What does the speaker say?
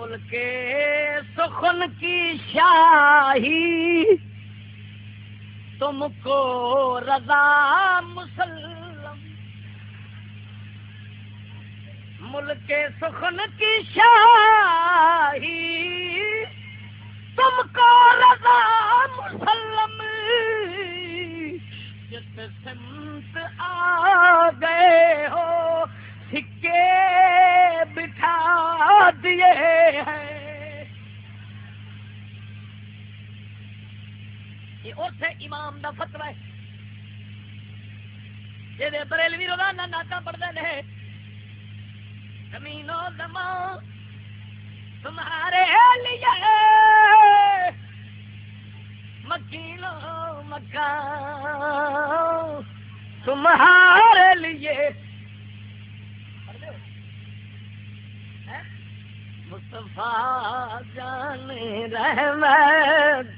ملک سخن کی شاہی۔ تم کو رضا مسلم۔ ملک سخن کی شاہی۔ تم کو رضا مسلم۔ جس سمت آ گئے بٹھا دیے ہیں یہ اسے امام دا فتوا ہے۔ یہ بریلوی روزانہ ناتا پڑھتے ہیں زمین و زمان تمہارے لیے مکینو مکان تمہارے لیے۔ مصطفیٰ جان رحمت پھیلا